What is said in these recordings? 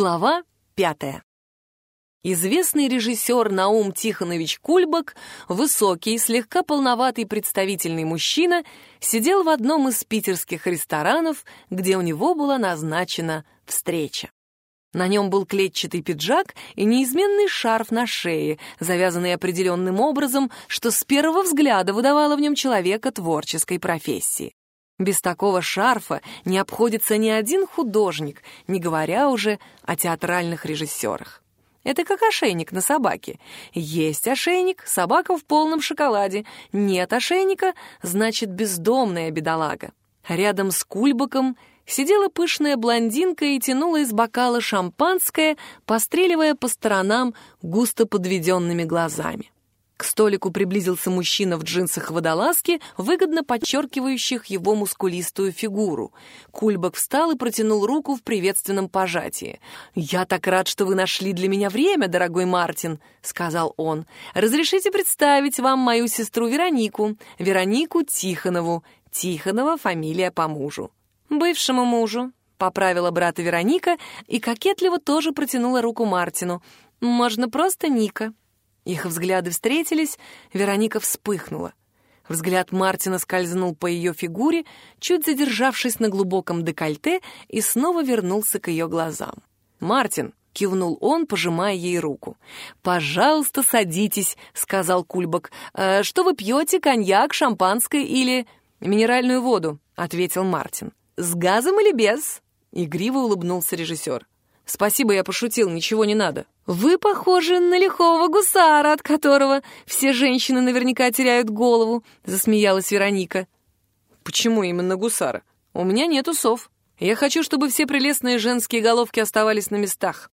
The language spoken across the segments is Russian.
Глава пятая. Известный режиссер Наум Тихонович Кульбак, высокий, слегка полноватый представительный мужчина, сидел в одном из питерских ресторанов, где у него была назначена встреча. На нем был клетчатый пиджак и неизменный шарф на шее, завязанный определенным образом, что с первого взгляда выдавало в нем человека творческой профессии. Без такого шарфа не обходится ни один художник, не говоря уже о театральных режиссерах. Это как ошейник на собаке. Есть ошейник, собака в полном шоколаде. Нет ошейника, значит, бездомная бедолага. Рядом с кульбаком сидела пышная блондинка и тянула из бокала шампанское, постреливая по сторонам густо подведенными глазами. К столику приблизился мужчина в джинсах-водолазке, выгодно подчеркивающих его мускулистую фигуру. Кульбак встал и протянул руку в приветственном пожатии. «Я так рад, что вы нашли для меня время, дорогой Мартин», — сказал он. «Разрешите представить вам мою сестру Веронику, Веронику Тихонову. Тихонова — фамилия по мужу». «Бывшему мужу», — поправила брата Вероника и кокетливо тоже протянула руку Мартину. «Можно просто Ника». Их взгляды встретились, Вероника вспыхнула. Взгляд Мартина скользнул по ее фигуре, чуть задержавшись на глубоком декольте, и снова вернулся к ее глазам. «Мартин!» — кивнул он, пожимая ей руку. «Пожалуйста, садитесь», — сказал Кульбак. «Э, «Что вы пьете, коньяк, шампанское или...» «Минеральную воду», — ответил Мартин. «С газом или без?» — игриво улыбнулся режиссер. «Спасибо, я пошутил, ничего не надо». «Вы похожи на лихого гусара, от которого все женщины наверняка теряют голову», — засмеялась Вероника. «Почему именно гусара? У меня нет усов. Я хочу, чтобы все прелестные женские головки оставались на местах.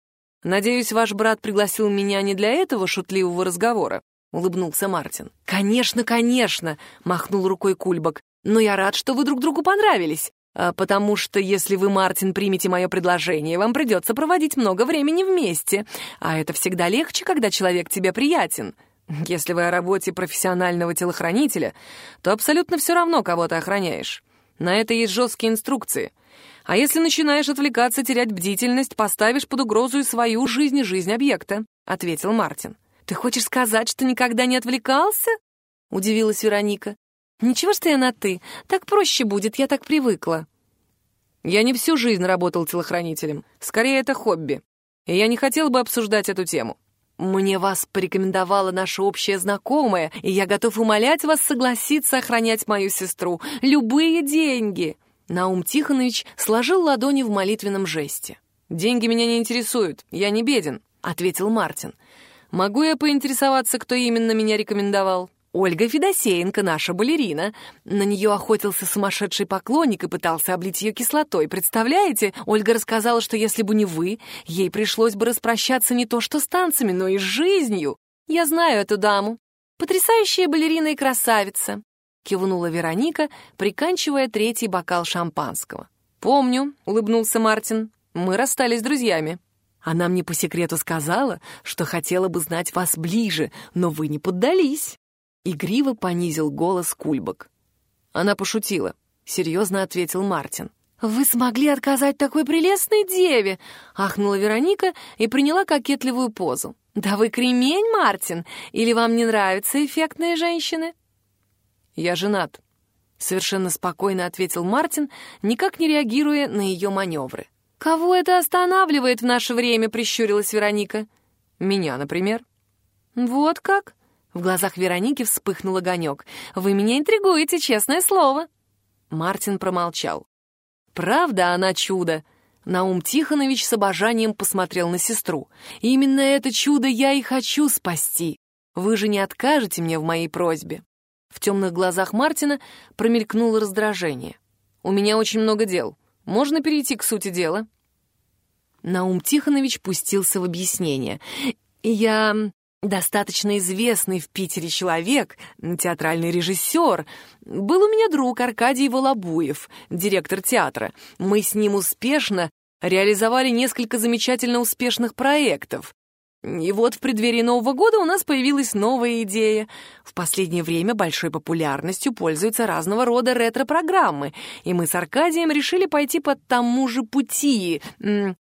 Надеюсь, ваш брат пригласил меня не для этого шутливого разговора», — улыбнулся Мартин. «Конечно, конечно», — махнул рукой Кульбак. «Но я рад, что вы друг другу понравились. А потому что если вы, Мартин, примете мое предложение, вам придется проводить много времени вместе, а это всегда легче, когда человек тебе приятен. Если вы о работе профессионального телохранителя, то абсолютно все равно, кого ты охраняешь. На это есть жесткие инструкции. А если начинаешь отвлекаться, терять бдительность, поставишь под угрозу и свою жизнь, и жизнь объекта», — ответил Мартин. «Ты хочешь сказать, что никогда не отвлекался?» — удивилась Вероника. «Ничего, что я на «ты». Так проще будет, я так привыкла». Я не всю жизнь работал телохранителем. Скорее, это хобби. И я не хотел бы обсуждать эту тему. Мне вас порекомендовала наша общая знакомая, и я готов умолять вас согласиться охранять мою сестру. Любые деньги!» Наум Тихонович сложил ладони в молитвенном жесте. «Деньги меня не интересуют, я не беден», — ответил Мартин. «Могу я поинтересоваться, кто именно меня рекомендовал?» Ольга Федосеенко, наша балерина. На нее охотился сумасшедший поклонник и пытался облить ее кислотой. Представляете? Ольга рассказала, что если бы не вы, ей пришлось бы распрощаться не то что с танцами, но и с жизнью. Я знаю эту даму. Потрясающая балерина и красавица. Кивнула Вероника, приканчивая третий бокал шампанского. «Помню», — улыбнулся Мартин. «Мы расстались друзьями». Она мне по секрету сказала, что хотела бы знать вас ближе, но вы не поддались. Игриво понизил голос Кульбак. Она пошутила. Серьезно ответил Мартин. «Вы смогли отказать такой прелестной деве!» — ахнула Вероника и приняла кокетливую позу. «Да вы кремень, Мартин! Или вам не нравятся эффектные женщины?» «Я женат», — совершенно спокойно ответил Мартин, никак не реагируя на ее маневры. «Кого это останавливает в наше время?» — прищурилась Вероника. «Меня, например». «Вот как?» В глазах Вероники вспыхнул огонек. «Вы меня интригуете, честное слово!» Мартин промолчал. «Правда она чудо!» Наум Тихонович с обожанием посмотрел на сестру. «Именно это чудо я и хочу спасти. Вы же не откажете мне в моей просьбе». В темных глазах Мартина промелькнуло раздражение. «У меня очень много дел. Можно перейти к сути дела?» Наум Тихонович пустился в объяснение. «Я достаточно известный в Питере человек, театральный режиссер. Был у меня друг Аркадий Волобуев, директор театра. Мы с ним успешно реализовали несколько замечательно успешных проектов. И вот в преддверии Нового года у нас появилась новая идея. В последнее время большой популярностью пользуются разного рода ретро-программы, и мы с Аркадием решили пойти по тому же пути.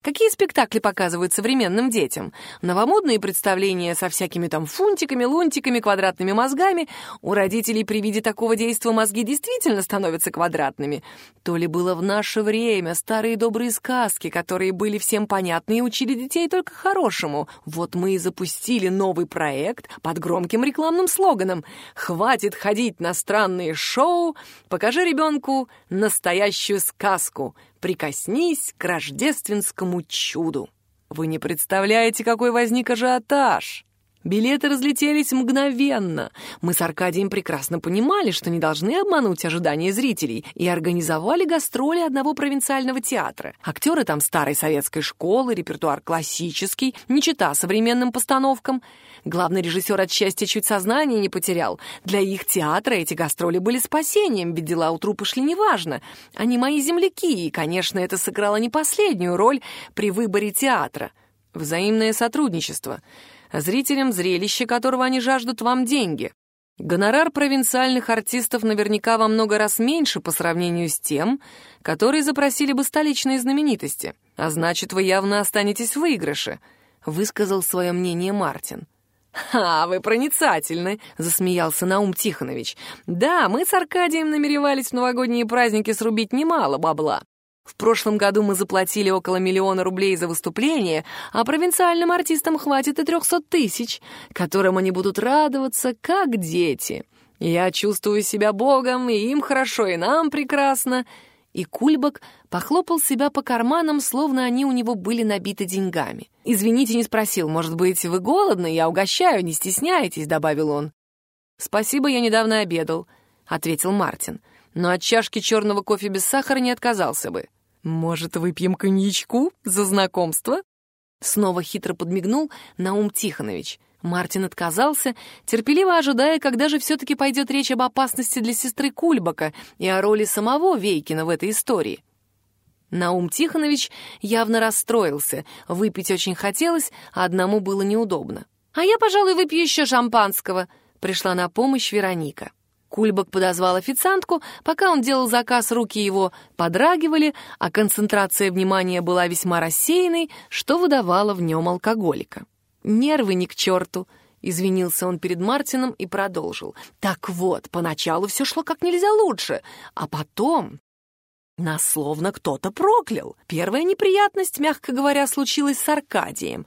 Какие спектакли показывают современным детям? Новомодные представления со всякими там фунтиками, лунтиками, квадратными мозгами. У родителей при виде такого действа мозги действительно становятся квадратными. То ли было в наше время старые добрые сказки, которые были всем понятны и учили детей только хорошему. Вот мы и запустили новый проект под громким рекламным слоганом «Хватит ходить на странные шоу, покажи ребенку настоящую сказку» прикоснись к рождественскому чуду. Вы не представляете, какой возник ажиотаж. Билеты разлетелись мгновенно. Мы с Аркадием прекрасно понимали, что не должны обмануть ожидания зрителей, и организовали гастроли одного провинциального театра. Актеры там старой советской школы, репертуар классический, не чита современным постановкам. Главный режиссер от счастья чуть сознание не потерял. Для их театра эти гастроли были спасением, ведь дела у трупа шли неважно. Они мои земляки, и, конечно, это сыграло не последнюю роль при выборе театра. Взаимное сотрудничество — зрителям зрелище, которого они жаждут вам деньги. Гонорар провинциальных артистов наверняка во много раз меньше по сравнению с тем, которые запросили бы столичные знаменитости. А значит, вы явно останетесь в выигрыше», — высказал свое мнение Мартин. «Ха, вы проницательны!» — засмеялся Наум Тихонович. «Да, мы с Аркадием намеревались в новогодние праздники срубить немало бабла. В прошлом году мы заплатили около миллиона рублей за выступление, а провинциальным артистам хватит и трехсот тысяч, которым они будут радоваться, как дети. Я чувствую себя богом, и им хорошо, и нам прекрасно». И Кульбак похлопал себя по карманам, словно они у него были набиты деньгами. «Извините, не спросил, может быть, вы голодны? Я угощаю, не стесняйтесь», — добавил он. «Спасибо, я недавно обедал», — ответил Мартин но от чашки черного кофе без сахара не отказался бы. «Может, выпьем коньячку за знакомство?» Снова хитро подмигнул Наум Тихонович. Мартин отказался, терпеливо ожидая, когда же все-таки пойдет речь об опасности для сестры Кульбака и о роли самого Вейкина в этой истории. Наум Тихонович явно расстроился, выпить очень хотелось, а одному было неудобно. «А я, пожалуй, выпью еще шампанского», — пришла на помощь Вероника. Кульбак подозвал официантку, пока он делал заказ, руки его подрагивали, а концентрация внимания была весьма рассеянной, что выдавало в нем алкоголика. «Нервы ни к черту!» — извинился он перед Мартином и продолжил. «Так вот, поначалу все шло как нельзя лучше, а потом нас словно кто-то проклял. Первая неприятность, мягко говоря, случилась с Аркадием.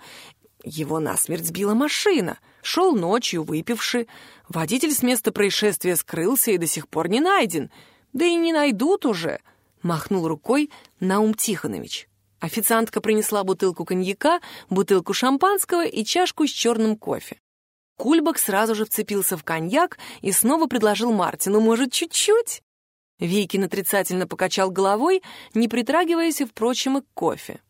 Его насмерть сбила машина. Шел ночью, выпивший. Водитель с места происшествия скрылся и до сих пор не найден. Да и не найдут уже, — махнул рукой Наум Тихонович. Официантка принесла бутылку коньяка, бутылку шампанского и чашку с черным кофе. Кульбак сразу же вцепился в коньяк и снова предложил Мартину, может, чуть-чуть? Вейкин отрицательно покачал головой, не притрагиваясь, впрочем, и к кофе.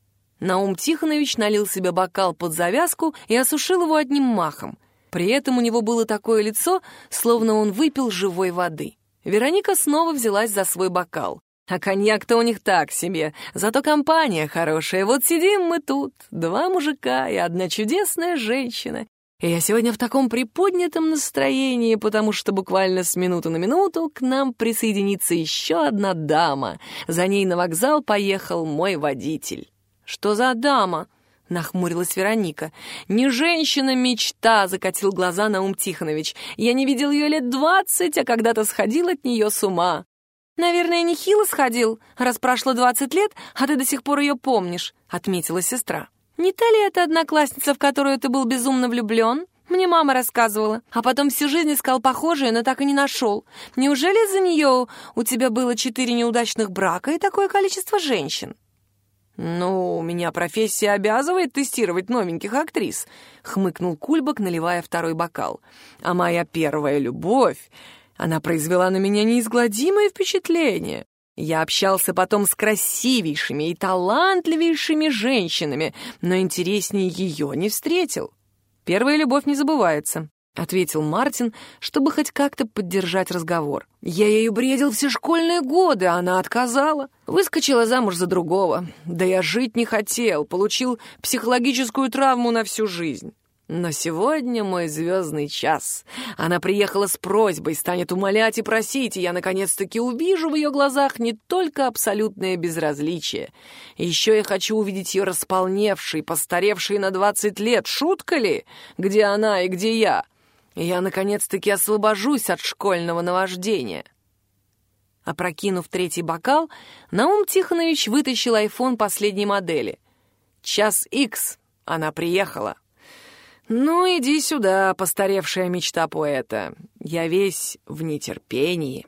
Наум Тихонович налил себе бокал под завязку и осушил его одним махом. При этом у него было такое лицо, словно он выпил живой воды. Вероника снова взялась за свой бокал. А коньяк-то у них так себе, зато компания хорошая. Вот сидим мы тут, два мужика и одна чудесная женщина. И я сегодня в таком приподнятом настроении, потому что буквально с минуты на минуту к нам присоединится еще одна дама. За ней на вокзал поехал мой водитель. «Что за дама?» — нахмурилась Вероника. «Не женщина-мечта!» — закатил глаза Наум Тихонович. «Я не видел ее лет двадцать, а когда-то сходил от нее с ума». «Наверное, нехило сходил, раз прошло двадцать лет, а ты до сих пор ее помнишь», — отметила сестра. «Не та ли это одноклассница, в которую ты был безумно влюблен?» Мне мама рассказывала. А потом всю жизнь искал похожее, но так и не нашел. Неужели из-за нее у тебя было четыре неудачных брака и такое количество женщин?» «Ну, меня профессия обязывает тестировать новеньких актрис», — хмыкнул Кульбак, наливая второй бокал. «А моя первая любовь, она произвела на меня неизгладимое впечатление. Я общался потом с красивейшими и талантливейшими женщинами, но интереснее ее не встретил. Первая любовь не забывается. — ответил Мартин, чтобы хоть как-то поддержать разговор. «Я ею бредил все школьные годы, а она отказала. Выскочила замуж за другого. Да я жить не хотел, получил психологическую травму на всю жизнь. Но сегодня мой звездный час. Она приехала с просьбой, станет умолять и просить, и я наконец-таки увижу в ее глазах не только абсолютное безразличие. Еще я хочу увидеть ее располневшей, постаревшей на двадцать лет. Шутка ли? Где она и где я? Я наконец-таки освобожусь от школьного наваждения. Опрокинув третий бокал, Наум Тихонович вытащил айфон последней модели. «Час икс. Она приехала». «Ну, иди сюда, постаревшая мечта поэта. Я весь в нетерпении».